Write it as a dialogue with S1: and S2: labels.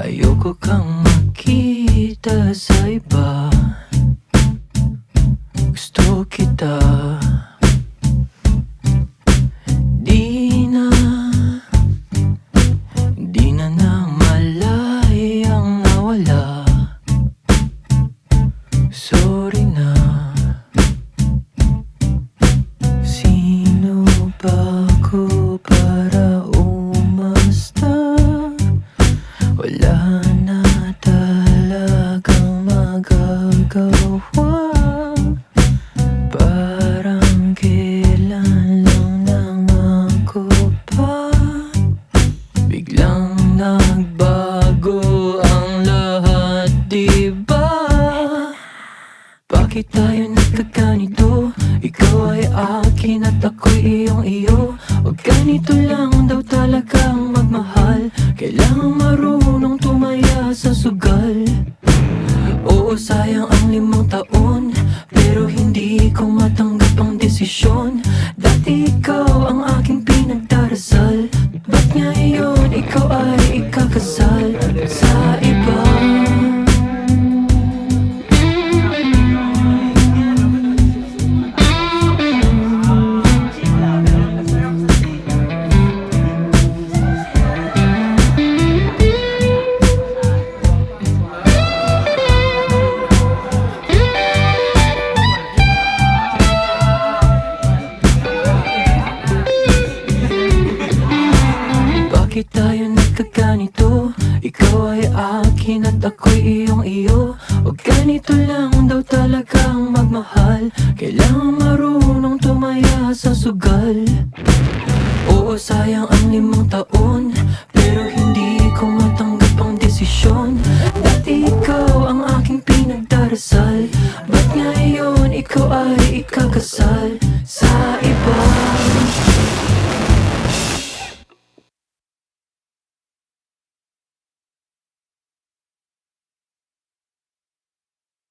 S1: Ayoko kang makita sa iba. Gusto kita. Talagang magagawa Parang kailan lang nangako pa Biglang nagbago ang lahat, diba? Bakit tayo nagkaganito? Ikaw ay akin at ako'y iyong iyo O ganito lang daw talagang magmahal Kailangang marunong tumaya sa sugal Oo, sayang ang limang taon Pero hindi ko matanggap ang desisyon. Dati ikaw ang aking pinagdarasal Ba't ngayon ikaw ay ikakasal? Sa Bakit tayo nagkaganito? Ikaw ay akin at ako'y iyong iyo O ganito lang daw talagang magmahal Kailangang marunong tumaya sa sugal Oo, sayang ang limang taon Pero hindi ko matanggap ang desisyon Dati ikaw ang aking pinagdarasal Ba't ngayon ikaw ay ikakasal sa iba?